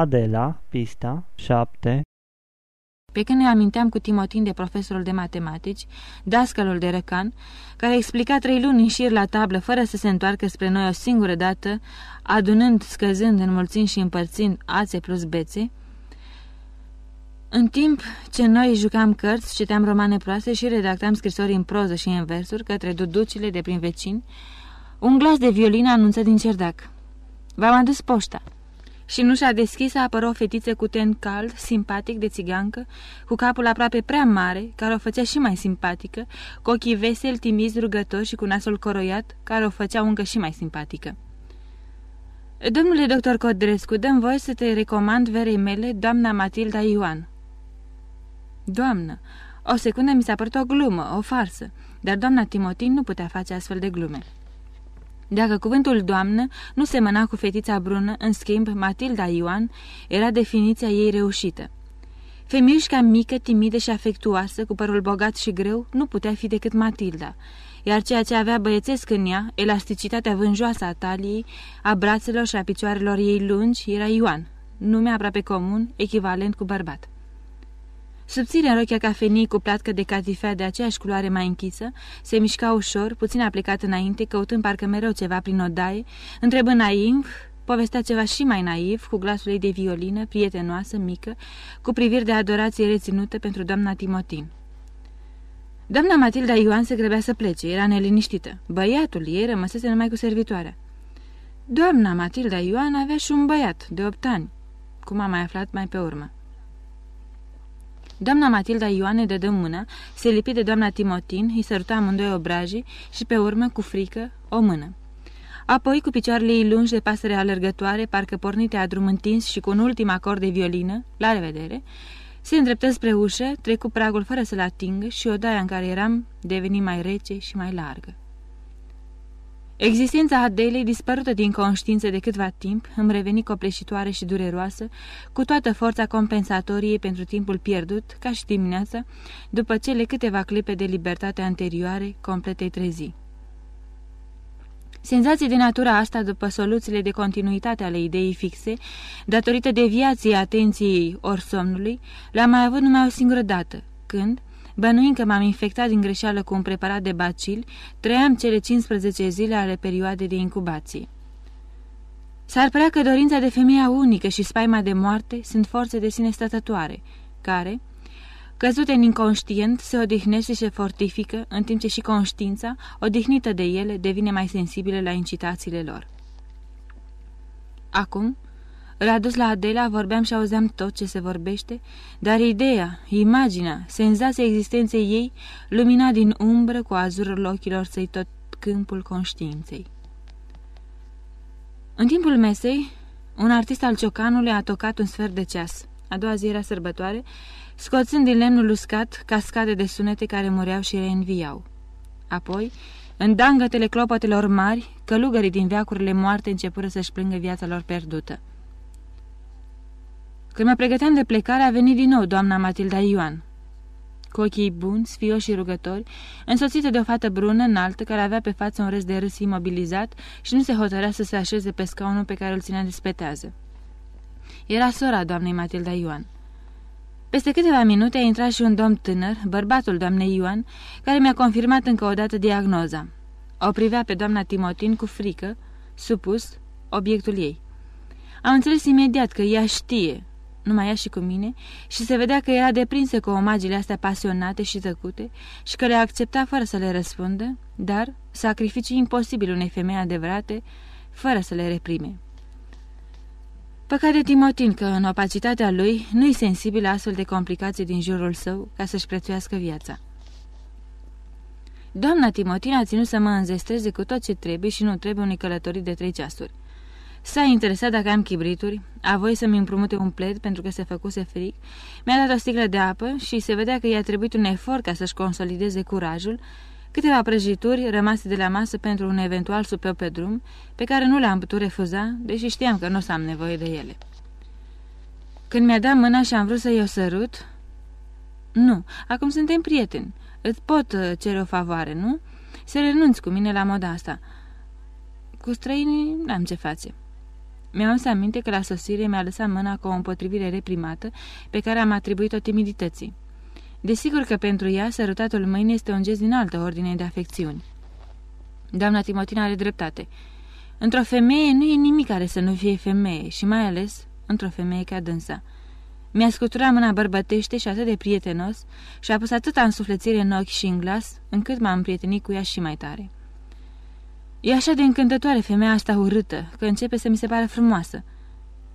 Adela, pista 7 Pe când ne aminteam cu Timotin de profesorul de matematici, dascălul de răcan, care explica trei luni în șir la tablă fără să se întoarcă spre noi o singură dată, adunând, scăzând, înmulțind și împărțind ațe plus bețe, în timp ce noi jucam cărți, citeam romane proaste și redactam scrisori în proză și în versuri către duducile de prin vecini, un glas de violină anunță din cerdac. V-am adus poșta. Și nu și-a deschis a apără o fetiță cu ten cald, simpatic de țigancă, cu capul aproape prea mare, care o făcea și mai simpatică, cu ochii veseli, timizi, rugători și cu nasul coroiat, care o făceau încă și mai simpatică. Domnule doctor Codrescu, dăm voie să te recomand verei mele, doamna Matilda Ioan." Doamnă, o secundă mi s-a părut o glumă, o farsă, dar doamna Timotin nu putea face astfel de glume. Dacă cuvântul doamnă nu semăna cu fetița brună, în schimb, Matilda Ioan era definiția ei reușită. Femiușca mică, timidă și afectuoasă, cu părul bogat și greu, nu putea fi decât Matilda, iar ceea ce avea băiețesc în ea, elasticitatea vânjoasă a taliei, a brațelor și a picioarelor ei lungi, era Ioan, nume aproape comun, echivalent cu bărbat. Subțire în rochia cafenii cu platcă de catifea de aceeași culoare mai închisă, se mișca ușor, puțin aplicat înainte, căutând parcă mereu ceva prin odaie, întrebând naiv, povestea ceva și mai naiv, cu glasul ei de violină, prietenoasă, mică, cu priviri de adorație reținută pentru doamna Timotin. Doamna Matilda Ioan se grăbea să plece, era neliniștită. Băiatul ei rămăsese numai cu servitoarea. Doamna Matilda Ioan avea și un băiat, de opt ani, cum am mai aflat mai pe urmă. Doamna Matilda Ioane dădă mâna, se lipi de doamna Timotin, îi săruta amândoi obrajii și pe urmă, cu frică, o mână. Apoi, cu picioarele ei lungi de pasăre alergătoare, parcă pornite a drum întins și cu un ultim acord de violină, la revedere, se îndreptă spre ușă, trecu pragul fără să-l atingă și odaia în care eram deveni mai rece și mai largă. Existența Adelei, dispărută din conștiință de câtva timp, îmi reveni copleșitoare și dureroasă, cu toată forța compensatorie pentru timpul pierdut, ca și dimineața, după cele câteva clipe de libertate anterioare, completei trezii. Senzații de natura asta, după soluțiile de continuitate ale ideii fixe, datorită deviației atenției ori somnului, le-am mai avut numai o singură dată, când, Bănuind că m-am infectat din greșeală cu un preparat de bacil, trăiam cele 15 zile ale perioadei de incubație. S-ar părea că dorința de femeia unică și spaima de moarte sunt forțe de sine stătătoare, care, căzute în inconștient, se odihnește și se fortifică, în timp ce și conștiința, odihnită de ele, devine mai sensibilă la incitațiile lor. Acum, îl adus la Adela, vorbeam și auzeam tot ce se vorbește, dar ideea, imaginea, senzația existenței ei lumina din umbră cu azurul ochilor săi tot câmpul conștiinței. În timpul mesei, un artist al ciocanului a tocat un sfert de ceas. A doua zi era sărbătoare, scoțând din lemnul uscat cascade de sunete care mureau și reînviau. Apoi, în dangătele clopotelor mari, călugării din veacurile moarte începură să-și plângă viața lor pierdută. Când mă pregăteam de plecare, a venit din nou doamna Matilda Ioan. Cu ochii buni, sfioși și rugători, însoțită de o fată brună înaltă care avea pe față un râs de râs imobilizat și nu se hotărea să se așeze pe scaunul pe care îl ținea de spetează. Era sora doamnei Matilda Ioan. Peste câteva minute a intrat și un domn tânăr, bărbatul doamnei Ioan, care mi-a confirmat încă o dată diagnoza. O privea pe doamna Timotin cu frică, supus, obiectul ei. Am înțeles imediat că ea știe, numai ea și cu mine, și se vedea că era deprinsă cu omagile astea pasionate și tăcute și că le accepta fără să le răspundă, dar sacrificii imposibil unei femei adevărate, fără să le reprime. Păcat de Timotin că în opacitatea lui nu-i sensibil la astfel de complicații din jurul său ca să-și prețuiască viața. Doamna Timotin a ținut să mă înzestreze cu tot ce trebuie și nu trebuie unei călătorii de trei ceasuri. S-a interesat dacă am chibrituri, a voie să-mi împrumute un pled pentru că se făcuse fric, mi-a dat o sticlă de apă și se vedea că i-a trebuit un efort ca să-și consolideze curajul, câteva prăjituri rămase de la masă pentru un eventual supeu pe drum, pe care nu le-am putut refuza, deși știam că nu o să am nevoie de ele. Când mi-a dat mâna și am vrut să-i o sărut... Nu, acum suntem prieteni. Îți pot uh, cere o favoare, nu? Să renunți cu mine la moda asta. Cu străinii n-am ce face. Mi-am să aminte că la sosire mi-a lăsat mâna cu o împotrivire reprimată pe care am atribuit-o timidității. Desigur că pentru ea sărutatul mâinii este un gest din altă ordine de afecțiuni. Doamna Timotina are dreptate. Într-o femeie nu e nimic care să nu fie femeie și mai ales într-o femeie ca dânsa. Mi-a scuturat mâna bărbătește și atât de prietenos și a pus atâta însuflețire în ochi și în glas, încât m-am prietenit cu ea și mai tare. E așa de încântătoare femeia asta urâtă, că începe să mi se pare frumoasă.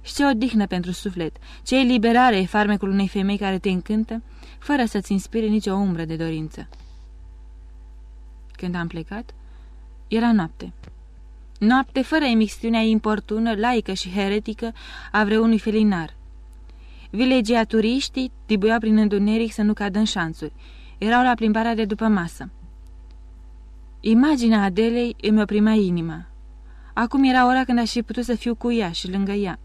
Și ce odihnă pentru suflet, ce eliberare e farmecul unei femei care te încântă, fără să-ți inspire nicio umbră de dorință. Când am plecat, era noapte. Noapte fără emixtiunea importună, laică și heretică a vreunui felinar. Vilegiaturiștii tibuiau prin întuneric să nu cadă în șanțuri. Erau la plimbarea de după masă. Imaginea Adelei îmi oprimea inima. Acum era ora când aș fi putut să fiu cu ea și lângă ea.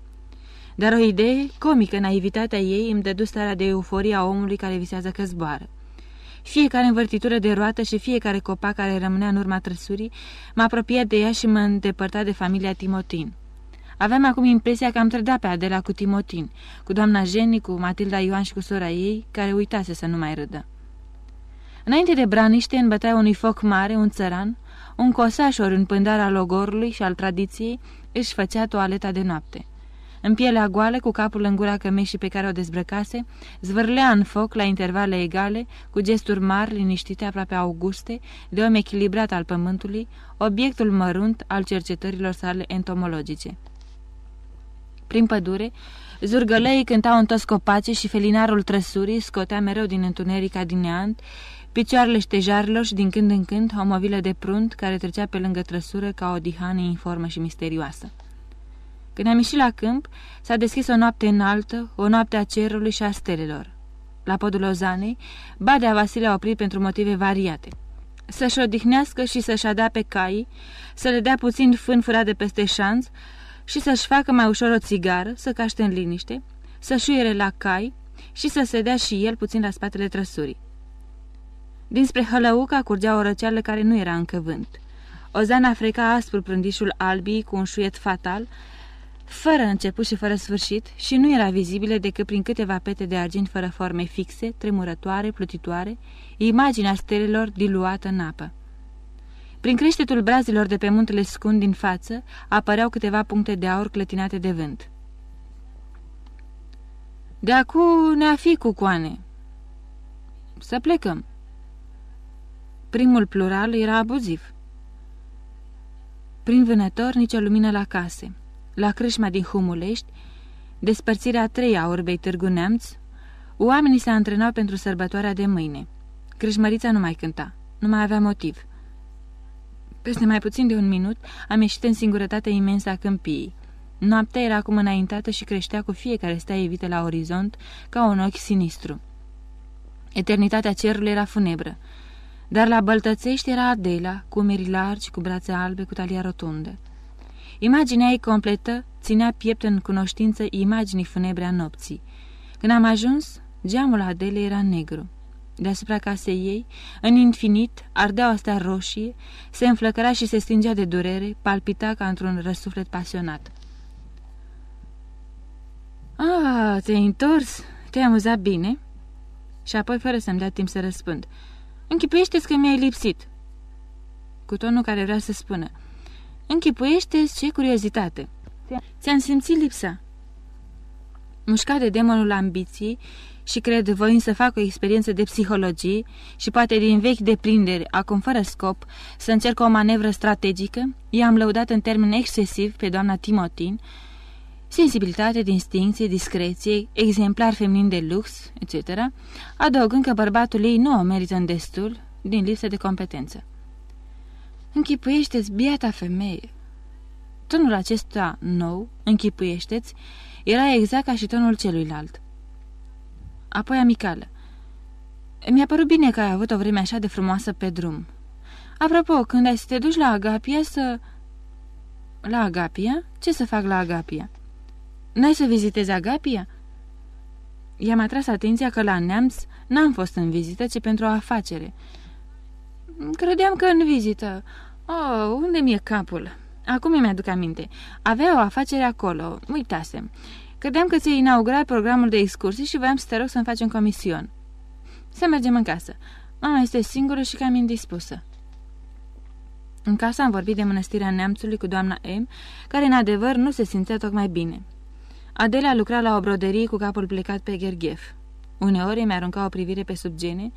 Dar o idee, comică, naivitatea ei, îmi dădu starea de euforie a omului care visează că zboară. Fiecare învârtitură de roată și fiecare copac care rămânea în urma trăsurii m-a apropiat de ea și mă îndepărta de familia Timotin. Aveam acum impresia că am trădat pe Adela cu Timotin, cu doamna Jenny, cu Matilda Ioan și cu sora ei, care uitase să nu mai râdă. Înainte de braniște, în bătaia unui foc mare, un țăran, un cosașor în pândarea logorului și al tradiției, își făcea toaleta de noapte. În pielea goală, cu capul în gura cămeșii pe care o dezbrăcase, zvârlea în foc la intervale egale, cu gesturi mari, liniștite, aproape auguste, de om echilibrat al pământului, obiectul mărunt al cercetărilor sale entomologice. Prin pădure, zurgălăii cântau în toți copacii și felinarul trăsurii scotea mereu din întuneric adineant picioarele ștejarilor și din când în când o movilă de prunt care trecea pe lângă trăsură ca o dihană informă și misterioasă. Când am ieșit la câmp, s-a deschis o noapte înaltă, o noapte a cerului și a stelelor. La podul Ozanei, Badea Vasile a oprit pentru motive variate. Să-și odihnească și să-și adea pe cai, să le dea puțin fân furat de peste șanț și să-și facă mai ușor o țigară, să caște în liniște, să șuiere la cai și să se dea și el puțin la spatele trăsurii. Dinspre hălăuca curgea o răceală care nu era încă vânt. Ozana freca aspru prândișul albii cu un șuiet fatal, fără început și fără sfârșit, și nu era vizibilă decât prin câteva pete de argint fără forme fixe, tremurătoare, plutitoare, imaginea stelelor diluată în apă. Prin creștetul brazilor de pe muntele scund din față, apăreau câteva puncte de aur clătinate de vânt. De acu ne-a fi cu coane. Să plecăm. Primul plural era abuziv. Prin vânător, nicio lumină la case. La crâșma din Humulești, despărțirea a treia orbei Târgu Neamț, oamenii se antrenau pentru sărbătoarea de mâine. Crâșmărița nu mai cânta, nu mai avea motiv. Peste mai puțin de un minut am ieșit în singurătatea imensă a câmpiei. Noaptea era acum înaintată și creștea cu fiecare stea evită la orizont ca un ochi sinistru. Eternitatea cerului era funebră. Dar la Băltățești era Adela, cu umeri largi, cu brațe albe, cu talia rotundă. Imaginea ei completă ținea piept în cunoștință imaginii funebre a nopții. Când am ajuns, geamul Adelei era negru. Deasupra casei ei, în infinit, ardea o stea roșie, se înflăcăra și se stingea de durere, palpita ca într-un răsuflet pasionat. Ah, te-ai întors? Te-ai amuzat bine?" Și apoi, fără să-mi dea timp să răspund, Închipuiește-ți că mi-ai lipsit." Cu tonul care vrea să spună. Închipuiește-ți ce curiozitate. Ți-am simțit lipsa." Mușcat de demonul ambiției și cred voind să fac o experiență de psihologie și poate din vechi deprinderi, acum fără scop, să încerc o manevră strategică, i-am lăudat în termen excesiv pe doamna Timotin, sensibilitate, distincție, discreție, exemplar feminin de lux, etc., adăugând că bărbatul ei nu o merită în destul din lipsă de competență. Închipuiește-ți, biata femeie! Tonul acesta nou, închipuiește-ți, era exact ca și tonul celuilalt. Apoi amicală. Mi-a părut bine că ai avut o vreme așa de frumoasă pe drum. Apropo, când ai să te duci la Agapia să... La Agapia? Ce să fac la Agapia? N-ai să vizitezi Agapia?" I-am atras atenția că la Neamț n-am fost în vizită, ci pentru o afacere. Credeam că în vizită. Oh, unde mi-e capul?" Acum îmi aduc aminte. Avea o afacere acolo, uitasem. Credeam că ți-ai inaugurat programul de excursii și voiam să te rog să-mi faci un comision. Să mergem în casă. Mama este singură și cam indispusă. În casă am vorbit de mănăstirea neamțului cu doamna M, care în adevăr nu se simțea tocmai bine. Adela lucra la o broderie cu capul plecat pe gherghef. Uneori mi arunca o privire pe sub gene,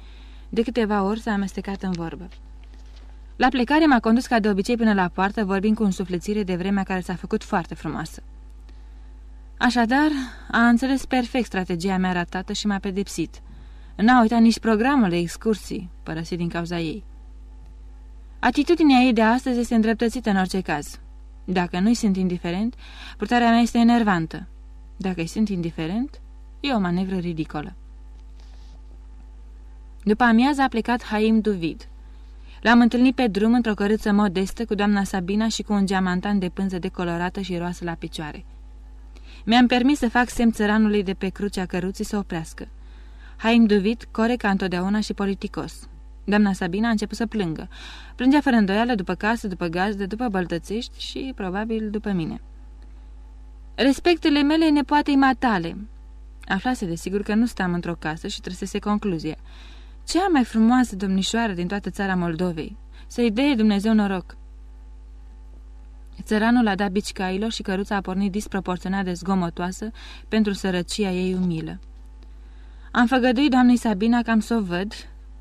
de câteva ori s-a amestecat în vorbă. La plecare m-a condus ca de obicei până la poartă, vorbind cu însuflețire de vremea care s-a făcut foarte frumoasă. Așadar, a înțeles perfect strategia mea ratată și m-a pedepsit. N-a uitat nici programul de excursii, părăsit din cauza ei. Atitudinea ei de astăzi este îndreptățită în orice caz. Dacă nu-i sunt indiferent, purtarea mea este enervantă. Dacă îi sunt indiferent, e o manevră ridicolă. După amiază a plecat Haim Duvid. L-am întâlnit pe drum într-o cărâță modestă cu doamna Sabina și cu un geamantan de pânză decolorată și roasă la picioare. Mi-am permis să fac semn țăranului de pe crucea căruții să oprească. Haim Duvid core ca întotdeauna și politicos. Doamna Sabina a început să plângă. Plângea fără îndoială după casă, după gazdă, după băltățești și, probabil, după mine. Respectele mele nepoatei matale. Aflase desigur că nu stam într-o casă și trăsese concluzia. Cea mai frumoasă domnișoară din toată țara Moldovei. Să-i dea Dumnezeu noroc. Țăranul a dat bici cailor și căruța a pornit disproporționat de zgomotoasă pentru sărăcia ei umilă. Am făgăduit doamnei Sabina cam să o văd,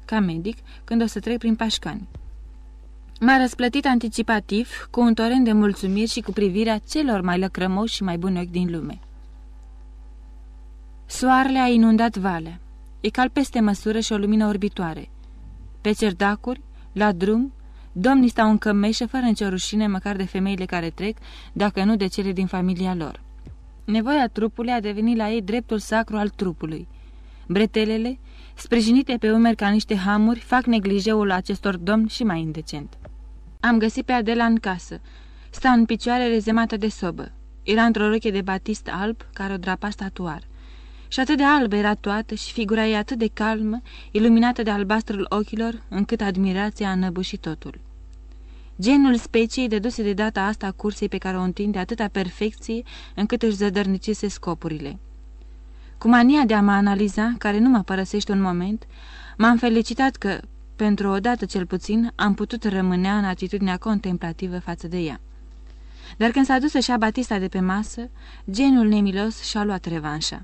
ca medic, când o să trec prin Pașcani. M-a răsplătit anticipativ, cu un torent de mulțumiri și cu privirea celor mai lăcrămoși și mai buni ochi din lume. Soarele a inundat valea. E cal peste măsură și o lumină orbitoare. Pe cerdacuri, la drum, domnii stau în cămeșă fără nicio rușine măcar de femeile care trec, dacă nu de cele din familia lor. Nevoia trupului a devenit la ei dreptul sacru al trupului. Bretelele, sprijinite pe umeri ca niște hamuri, fac neglijeul acestor domni și mai indecent. Am găsit pe Adela în casă. Sta în picioare rezemată de sobă. Era într-o roche de batist alb care o drapa statuar. Și atât de albă era toată și figura ei atât de calmă, iluminată de albastrul ochilor, încât admirația a înăbușit totul. Genul speciei deduse de data asta a cursei pe care o întinde atâta perfecție încât își zădărnicise scopurile. Cu mania de a mă analiza, care nu mă părăsește un moment, m-am felicitat că, pentru o dată cel puțin, am putut rămânea în atitudinea contemplativă față de ea. Dar când s-a dus să-și Batista de pe masă, geniul nemilos și-a luat revanșa.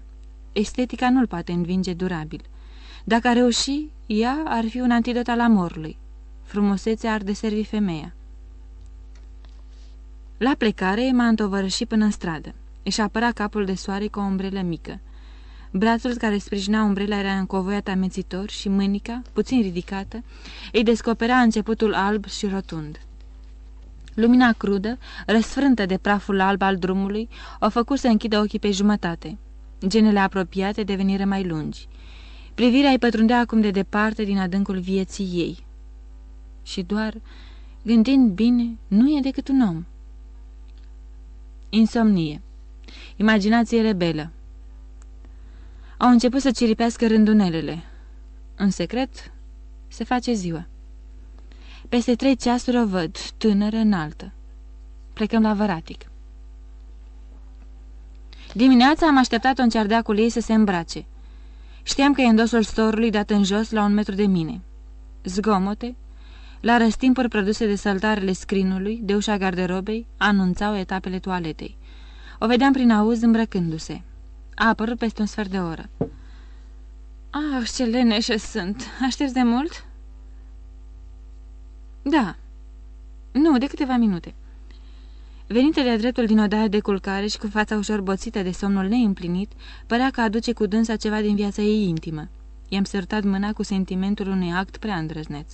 Estetica nu-l poate învinge durabil. Dacă a reuși, ea ar fi un antidot al amorului. Frumusețea ar deservi femeia. La plecare m-a întovărășit până în stradă. Își apăra capul de soare cu o umbrelă mică. Brațul care sprijina umbrela era încovoiat amețitor și mânica, puțin ridicată, îi descoperea începutul alb și rotund. Lumina crudă, răsfrântă de praful alb al drumului, o făcut să închidă ochii pe jumătate. Genele apropiate deveniră mai lungi. Privirea îi pătrundea acum de departe din adâncul vieții ei. Și doar, gândind bine, nu e decât un om. Insomnie. Imaginație rebelă. Au început să ciripească rândunelele. În secret, se face ziua. Peste trei ceasuri o văd, tânără, înaltă. Plecăm la Văratic. Dimineața am așteptat-o în ceardeacul ei să se îmbrace. Știam că e în dosul storului dat în jos la un metru de mine. Zgomote, la răstimpuri produse de saltarele scrinului, de ușa garderobei, anunțau etapele toaletei. O vedeam prin auz îmbrăcându-se. A apărut peste un sfert de oră. Ah, ce leneșe sunt! Aștepți de mult?" Da. Nu, de câteva minute." Venită de dreptul din odaia de culcare și cu fața ușor boțită de somnul neîmplinit, părea că aduce cu dânsa ceva din viața ei intimă. I-am sărtat mâna cu sentimentul unui act prea îndrăzneț.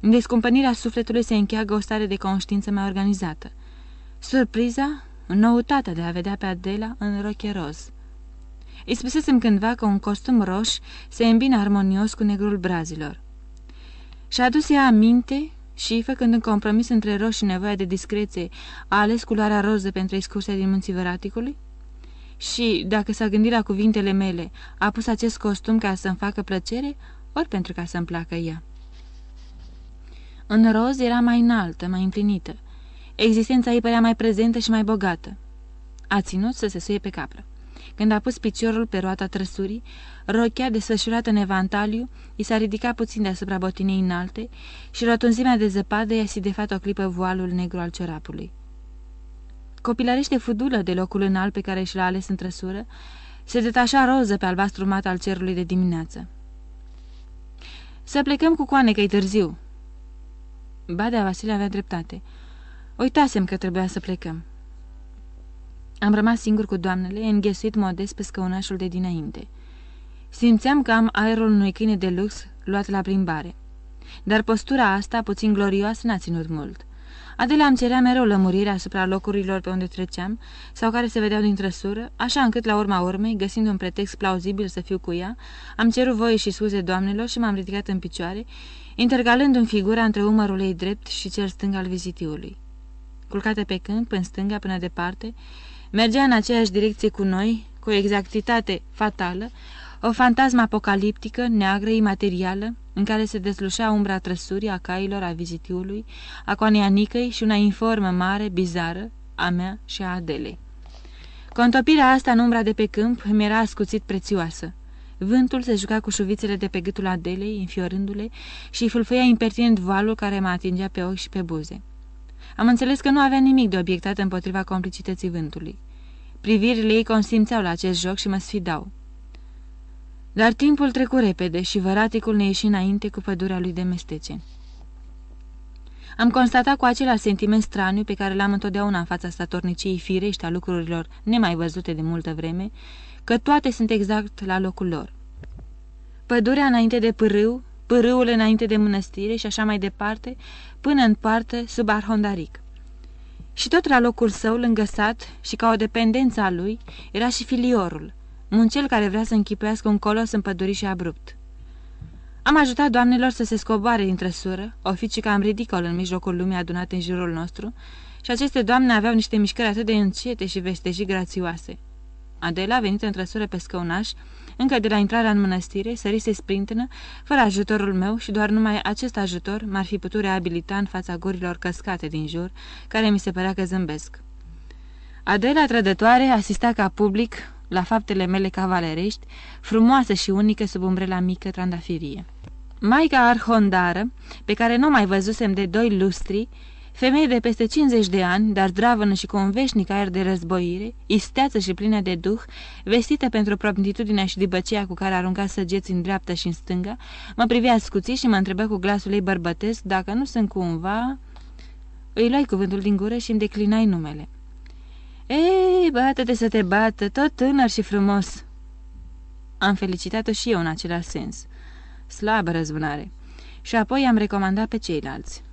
În descumpănirea sufletului se încheagă o stare de conștiință mai organizată. Surpriza, noutatea de a vedea pe Adela în roche roz. Îi spusesem cândva că un costum roș se îmbine armonios cu negrul brazilor. Și-a adus ea aminte și, făcând un compromis între roș și nevoia de discreție, a ales culoarea roză pentru excursia din munții Văraticului? Și, dacă s-a gândit la cuvintele mele, a pus acest costum ca să-mi facă plăcere, ori pentru ca să-mi placă ea. În roz era mai înaltă, mai împlinită. Existența ei părea mai prezentă și mai bogată. A ținut să se suie pe capră. Când a pus piciorul pe roata trăsurii, rochea desfășurată în evantaliu i s-a ridicat puțin deasupra botinei înalte și rotunzimea de zăpadă i-a sidefat o clipă voalul negru al ciorapului. Copilărește fudulă de locul înalt pe care și l-a ales în trăsură, se detașa roză pe albastru mat al cerului de dimineață. Să plecăm cu coane că târziu." Badea Vasile avea dreptate. Uitasem că trebuia să plecăm. Am rămas singur cu doamnele, înghesuit modest pe scăunașul de dinainte. Simțeam că am aerul unui câine de lux luat la plimbare. Dar postura asta, puțin glorioasă, n-a ținut mult. Adela îmi cerea mereu lămurire asupra locurilor pe unde treceam sau care se vedeau din trăsură, așa încât la urma urmei, găsind un pretext plauzibil să fiu cu ea, am cerut voie și scuze doamnelor și m-am ridicat în picioare, intercalând în figura între umărul ei drept și cel stâng al vizitiului. Culcată pe câmp, în stânga până departe, mergea în aceeași direcție cu noi, cu o exactitate fatală, o fantasmă apocaliptică, neagră, imaterială, în care se deslușea umbra trăsurii a cailor, a vizitiului, a coanei Nicăi și una informă mare, bizară, a mea și a Adelei. Contopirea asta în umbra de pe câmp mi era ascuțit prețioasă. Vântul se juca cu șuvițele de pe gâtul Adelei, înfiorându-le, și îi fâlfâia impertinent valul care mă atingea pe ochi și pe buze. Am înțeles că nu avea nimic de obiectat împotriva complicității vântului. Privirile ei consimțeau la acest joc și mă sfidau. Dar timpul trecu repede și văraticul ne ieși înainte cu pădurea lui de mestece. Am constatat cu același sentiment straniu pe care l-am întotdeauna în fața statorniciei firești a lucrurilor nemai văzute de multă vreme, că toate sunt exact la locul lor. Pădurea înainte de pârâu, pârâul înainte de mănăstire și așa mai departe, până în parte sub Arhondaric. Și tot la locul său, lângă sat și ca o dependență a lui, era și filiorul, un cel care vrea să închipuiască un colos împădurit și abrupt. Am ajutat doamnelor să se scoboare din trăsură, oficii cam ridicol în mijlocul lumii adunate în jurul nostru, și aceste doamne aveau niște mișcări atât de încete și vesteji grațioase. Adela, a venit în trăsură pe scăunaș, încă de la intrarea în mănăstire, sărise sprintenă, fără ajutorul meu și doar numai acest ajutor m-ar fi putut reabilita în fața gurilor căscate din jur, care mi se părea că zâmbesc. Adela trădătoare asista ca public la faptele mele cavalerești, frumoasă și unică sub umbrela mică trandafirie. Maica Arhondară, pe care nu mai văzusem de doi lustri, femeie de peste 50 de ani, dar dravănă și cu un veșnic aer de războire, isteață și plină de duh, vestită pentru promptitudinea și dibăcia cu care arunca săgeți în dreapta și în stânga, mă privea scuțit și mă întrebă cu glasul ei bărbătesc dacă nu sunt cumva... Îi luai cuvântul din gură și îmi declinai numele. Ei, bată-te să te bată, tot tânăr și frumos!" Am felicitat-o și eu în același sens. Slabă răzbunare. Și apoi am recomandat pe ceilalți.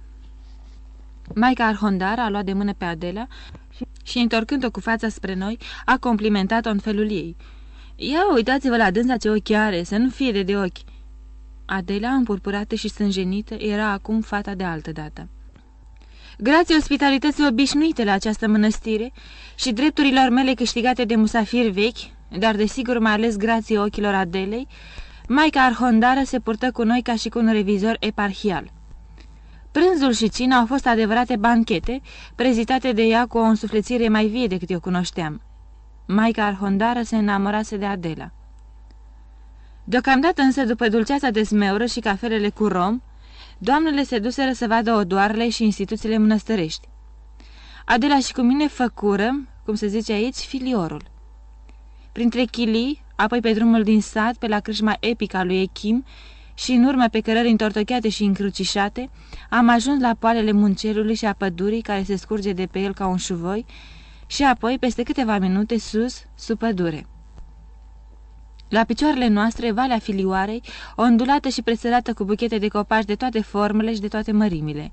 Maica Arhondar a luat de mână pe Adela și, și întorcând-o cu fața spre noi, a complimentat-o în felul ei. Ia uitați-vă la dânsa ce ochi are, să nu fie de de ochi!" Adela, împurpurată și sânjenită, era acum fata de altă dată. Grație ospitalității obișnuite la această mănăstire și drepturilor mele câștigate de musafiri vechi, dar desigur mai ales grație ochilor Adelei, Maica Arhondară se purtă cu noi ca și cu un revizor eparhial. Prânzul și cina au fost adevărate banchete, prezitate de ea cu o însuflețire mai vie decât eu cunoșteam. Maica Arhondară se înamorase de Adela. Deocamdată însă, după dulceața de smeură și cafelele cu rom, doamnele se duseră să vadă odoarele și instituțiile mănăstărești. Adela și cu mine făcură, cum se zice aici, filiorul. Printre chilii, apoi pe drumul din sat, pe la crâșma epică a lui Echim și în urmă pe cărări întortocheate și încrucișate, am ajuns la poalele muncerului și a pădurii care se scurge de pe el ca un șuvoi și apoi, peste câteva minute, sus, sub pădure. La picioarele noastre, valea filioarei, ondulată și presărată cu buchete de copaci de toate formele și de toate mărimile.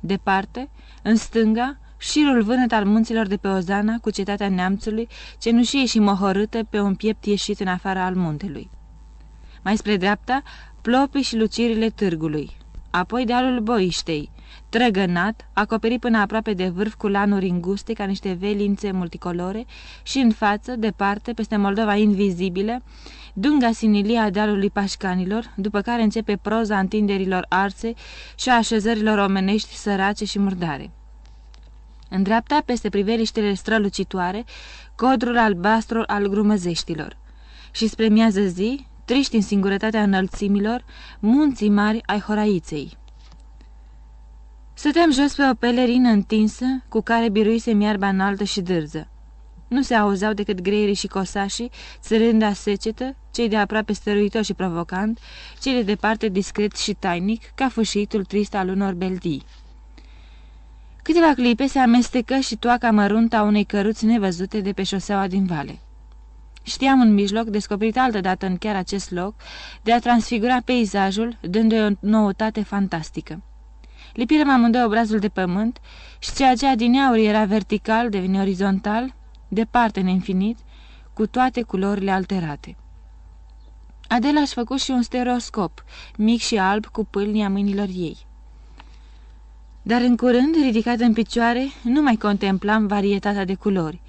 Departe, în stânga, șirul vânăt al munților de pe Ozana, cu cetatea neamțului, cenușie și mohorâtă pe un piept ieșit în afara al muntelui. Mai spre dreapta, plopii și lucirile târgului, apoi dealul boiștei, trăgănat, acoperit până aproape de vârf cu lanuri înguste ca niște velințe multicolore și în față, departe, peste Moldova invizibilă, dunga sinilia dealului pașcanilor, după care începe proza întinderilor arse și a așezărilor omenești sărace și murdare. În dreapta, peste priveliștele strălucitoare, codrul albastru al grumăzeștilor. Și spre miază zi, triști în singurătatea înălțimilor, munții mari ai Horaiței. Stăteam jos pe o pelerină întinsă, cu care biruise miarba înaltă și dârză. Nu se auzeau decât greierii și cosașii, țărând a secetă, cei de aproape stăruitor și provocant, cei de departe discret și tainic, ca fâșitul trist al unor beldii. Câteva clipe se amestecă și toaca măruntă a unei căruți nevăzute de pe șoseaua din vale. Știam în mijloc, descoperit altădată în chiar acest loc, de a transfigura peisajul, dându-i o noutate fantastică. Lipirăm amândoi obrazul de pământ și ceea ce adineauri era vertical devine orizontal, departe în infinit, cu toate culorile alterate. Adela a făcut și un stereoscop, mic și alb, cu pâlnia mâinilor ei. Dar în curând, ridicat în picioare, nu mai contemplam varietatea de culori.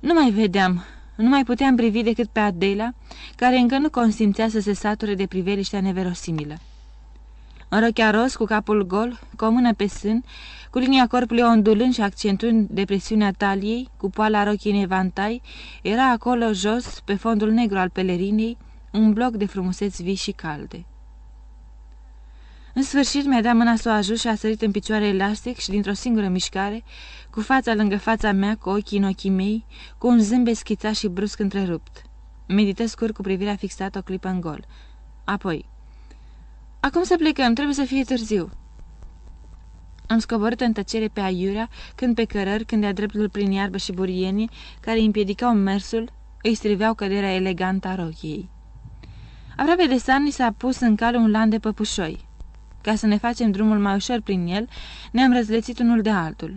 Nu mai vedeam, nu mai puteam privi decât pe Adela, care încă nu consimțea să se sature de priveliștea neverosimilă. În rochea roz, cu capul gol, cu o mână pe sân, cu linia corpului ondulând și accentuând depresiunea taliei, cu poala rochii în evantai, era acolo jos, pe fondul negru al pelerinei, un bloc de frumuseți vii și calde. În sfârșit mi-a dat mâna să o ajut și a sărit în picioare elastic și dintr-o singură mișcare, cu fața lângă fața mea, cu ochii în ochii mei, cu un zâmbet schițat și brusc întrerupt. Medită scurt cu privirea fixată o clipă în gol. Apoi, Acum să plecăm, trebuie să fie târziu." Am scoborât în tăcere pe aiurea, când pe cărări, când de-a dreptul prin iarbă și burienii, care îi împiedicau mersul, îi striveau căderea elegantă a rochiei. Aproape de san ni s-a pus în cale un lan de păpușoi. Ca să ne facem drumul mai ușor prin el, ne-am răzlețit unul de altul.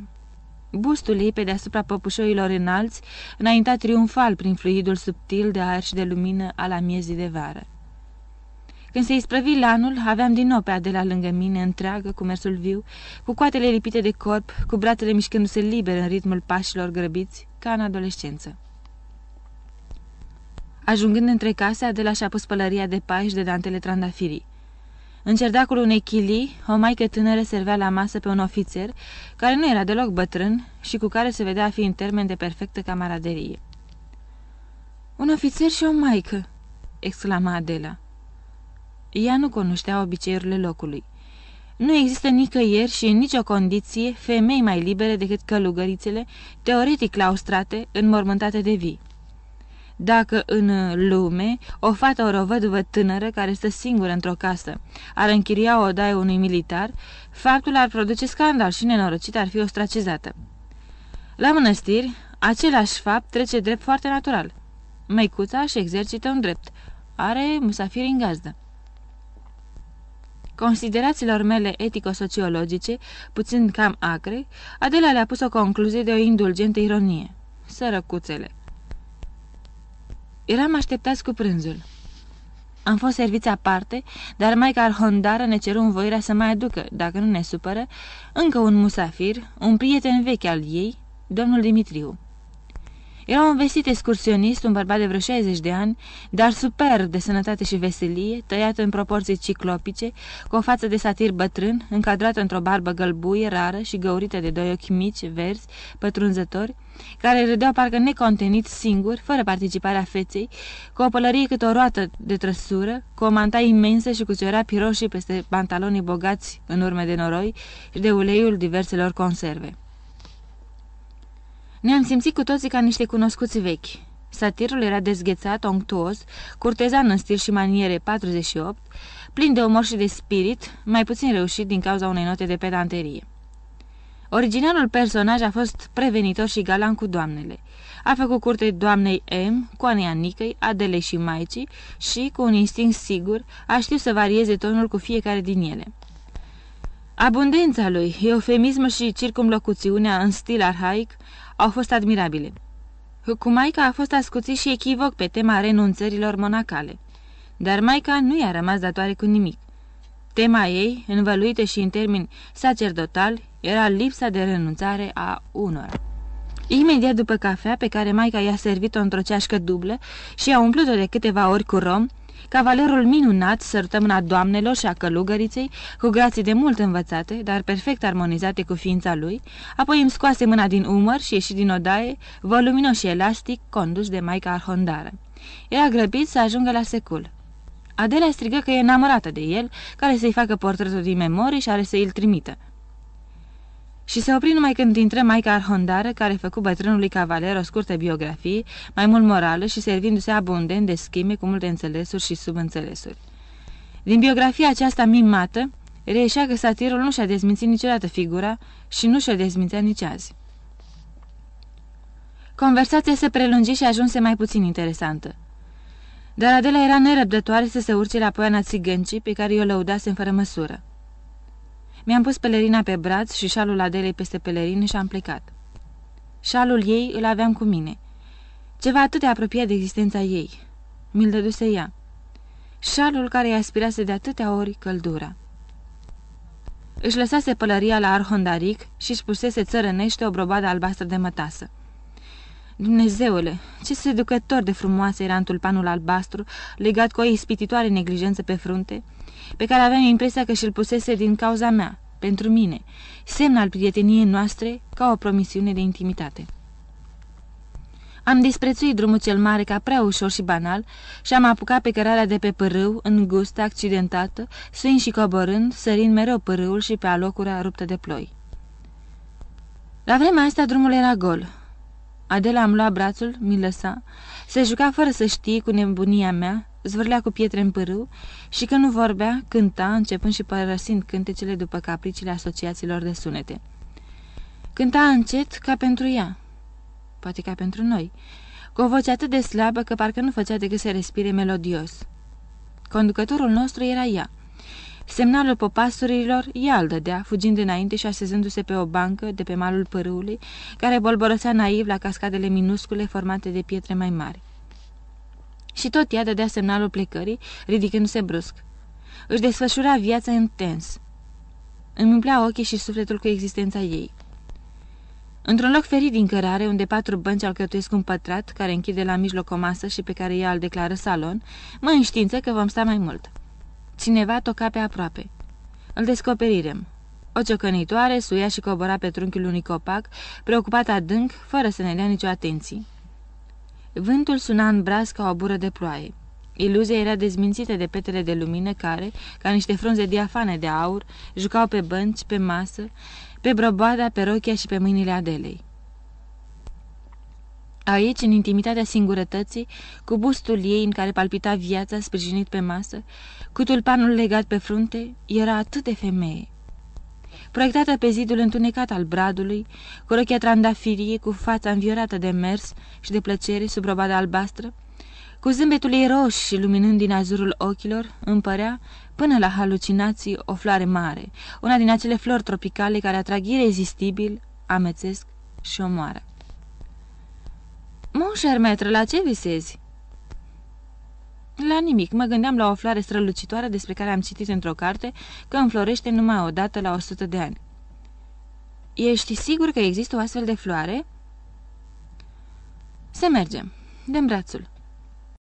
Bustul ei, pe deasupra păpușoilor înalți, înainta triumfal prin fluidul subtil de aer și de lumină al amiezii de vară. Când se isprăvi lanul, aveam din nou pe Adela lângă mine, întreagă, cu mersul viu, cu coatele lipite de corp, cu brațele mișcându-se liber în ritmul pașilor grăbiți, ca în adolescență. Ajungând între case, Adela și-a pus pălăria de pași de dantele trandafirii. În cerdacul unei chilii, o maică tânără servea la masă pe un ofițer, care nu era deloc bătrân și cu care se vedea a fi în termen de perfectă camaraderie. Un ofițer și o maică!" exclama Adela. Ea nu cunoștea obiceiurile locului. Nu există nicăieri și în nicio condiție femei mai libere decât călugărițele, teoretic claustrate, înmormântate de vii. Dacă în lume o fată ori o văduvă tânără care stă singură într-o casă ar închiria o daie unui militar, faptul ar produce scandal și nenorocit ar fi ostracizată. La mănăstiri, același fapt trece drept foarte natural. Măicuța și exercită un drept. Are musafiri în gazdă. Considerațiilor mele etico-sociologice, puțin cam acre, Adela le-a pus o concluzie de o indulgentă ironie. Sărăcuțele. Eram așteptați cu prânzul. Am fost serviți aparte, dar Maica Arhondară ne ceru învoirea să mai aducă, dacă nu ne supără, încă un musafir, un prieten vechi al ei, domnul Dimitriu. Era un vestit excursionist, un bărbat de vreo 60 de ani, dar super de sănătate și veselie, tăiat în proporții ciclopice, cu o față de satir bătrân, încadrată într-o barbă gălbuie, rară și găurită de doi ochi mici, verzi, pătrunzători, care râdeau parcă necontenit singur, fără participarea feței, cu o pălărie cât o roată de trăsură, cu o mantaie imensă și cu ciorapi roșii peste pantalonii bogați în urme de noroi și de uleiul diverselor conserve. Ne-am simțit cu toții ca niște cunoscuți vechi. Satirul era dezghețat, onctuos, curtezan în stil și maniere 48, plin de umor și de spirit, mai puțin reușit din cauza unei note de pedanterie. Originalul personaj a fost prevenitor și galant cu doamnele. A făcut curte doamnei M, cu Anea Nicăi, Adelei și Maicii și, cu un instinct sigur, a știut să varieze tonul cu fiecare din ele. Abundența lui, eufemismul și circumlocuțiunea în stil arhaic au fost admirabile. Cu Maica a fost ascuțit și echivoc pe tema renunțărilor monacale, dar Maica nu i-a rămas datoare cu nimic. Tema ei, învăluită și în termeni sacerdotali, era lipsa de renunțare a unora. Imediat după cafea, pe care Maica i-a servit-o într-o ceașcă dublă și a umplut-o de câteva ori cu rom, Cavalerul minunat sărută mâna doamnelor și a călugăriței, cu grații de mult învățate, dar perfect armonizate cu ființa lui, apoi îmi scoase mâna din umăr și ieși din odaie, voluminos și elastic, condus de Maica Arhondară. Era grăbit să ajungă la secul. Adela strigă că e enamorată de el, care să-i facă portretul din memorie și are să îl trimită. Și se opri numai când intră Maica Arhondară, care făcu bătrânului cavaler o scurtă biografie, mai mult morală și servindu-se abundent de schime cu multe înțelesuri și subînțelesuri. Din biografia aceasta mimată, reieșea că satirul nu și-a dezmințit niciodată figura și nu și-o dezmințea nici azi. Conversația se prelungi și ajunse mai puțin interesantă. Dar Adela era nerăbdătoare să se urce la poiana țigăncii pe care o lăudase fără măsură. Mi-am pus pelerina pe braț și șalul Adelei peste pelerină și am plecat. Șalul ei îl aveam cu mine. Ceva atât de apropiat de existența ei. Mi-l dăduse ea. Șalul care îi aspirase de atâtea ori căldura. Își lăsase pălăria la Arhondaric și își pusese țărănește o brobadă albastră de mătasă. Dumnezeule, ce seducător de frumoasă era în tulpanul albastru, legat cu o ispititoare neglijență pe frunte, pe care aveam impresia că și-l pusese din cauza mea, pentru mine, semn al prieteniei noastre ca o promisiune de intimitate. Am disprețuit drumul cel mare ca prea ușor și banal și am apucat pe cărarea de pe pârâu, îngustă, accidentată, sfânt și coborând, sărind mereu pârâul și pe alocura ruptă de ploi. La vremea asta drumul era gol. Adela am luat brațul, mi lăsa, se juca fără să știe cu nebunia mea, zvârlea cu pietre în pârâu și când nu vorbea, cânta, începând și părăsind cântecele după capricile asociațiilor de sunete. Cânta încet ca pentru ea, poate ca pentru noi, cu o voce atât de slabă că parcă nu făcea decât să respire melodios. Conducătorul nostru era ea. Semnalul popasurilor ea îl dădea, fugind înainte și asezându-se pe o bancă de pe malul pârâului, care bolborăsea naiv la cascadele minuscule formate de pietre mai mari. Și tot ea dădea semnalul plecării, ridicându-se brusc. Își desfășura viața intens. Îmi umplea ochii și sufletul cu existența ei. Într-un loc ferit din cărare, unde patru bănci alcătuiesc un pătrat, care închide la mijloc o masă și pe care ea îl declară salon, mă înștiință că vom sta mai mult. Cineva toca pe aproape. Îl descoperirem. O ciocănitoare suia și cobora pe trunchiul unui copac, preocupat adânc, fără să ne dea nicio atenție. Vântul suna în braz ca o bură de ploaie. Iluzia era dezmințită de petele de lumină care, ca niște frunze diafane de aur, jucau pe bănci, pe masă, pe brobada, pe rochia și pe mâinile Adelei. Aici, în intimitatea singurătății, cu bustul ei în care palpita viața sprijinit pe masă, cu tulpanul legat pe frunte, era atât de femeie proiectată pe zidul întunecat al bradului, cu rochia trandafirie, cu fața înviorată de mers și de plăcere sub robada albastră, cu zâmbetul ei roș și luminând din azurul ochilor, împărea, până la halucinații, o floare mare, una din acele flori tropicale care atrag irezistibil, amețesc și omoară. Mon cher maître, la ce visezi?" La nimic, mă gândeam la o floare strălucitoare despre care am citit într-o carte că înflorește numai o dată la 100 de ani. Ești sigur că există o astfel de floare? Să mergem. Dăm brațul.